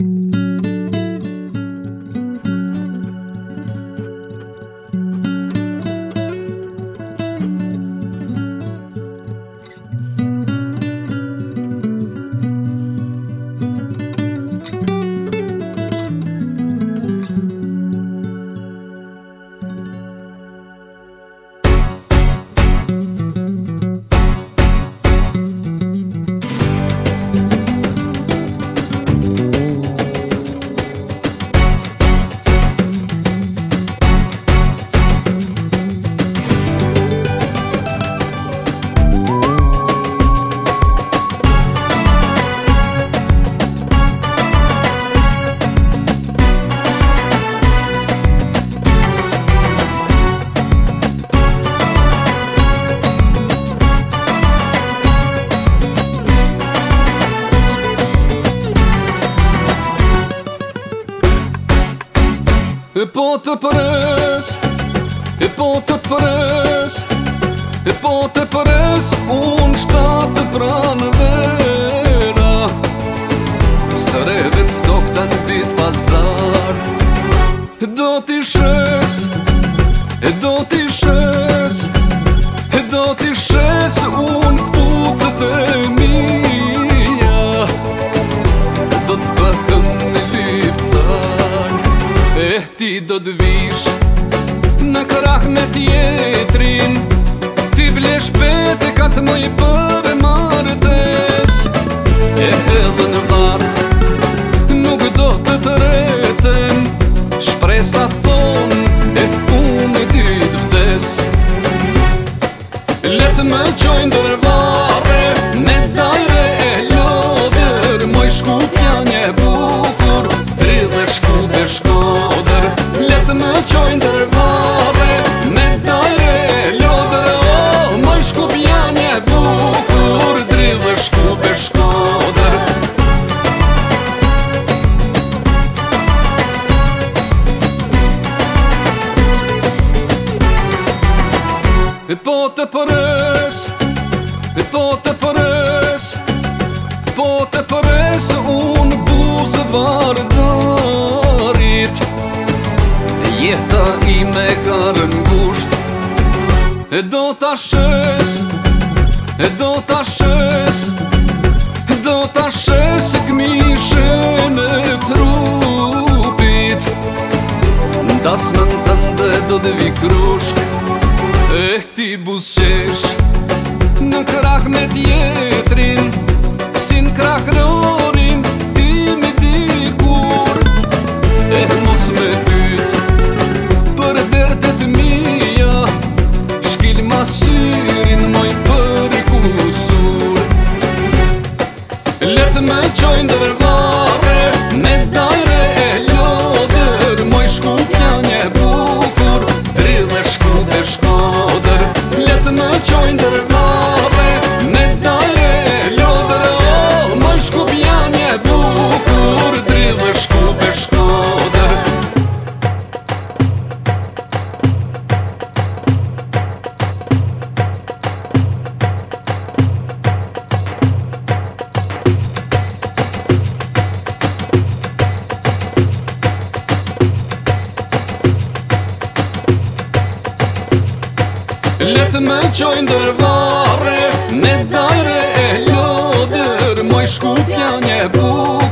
thank you Po të përës E pont të përës E po të përës Unë shtatë të pranë vera Së të reve të të në vit pazar do t'i shës E do t'i shës ti do të vish Në krah me tjetrin Ti ble shpete ka të më i për e martes E edhe në varë Nuk do të të reten Shpresa thonë E fumë i ditë vdes Letë me qojnë dërvar Pe po të përës Pe po të përës Po të përës Unë buzë vardarit Jeta i me karën gusht E do të shës E do të shës E do të shës buzëshesh Në krak me tjetrin Si në krak në orim Ti mi di kur E mos me pyt Për dertet mija Shkil ma syrin Moj për i kusur Let me qojnë dërgjë të me qojnë dërvare Me dajre e lodër, moj shkupja një burë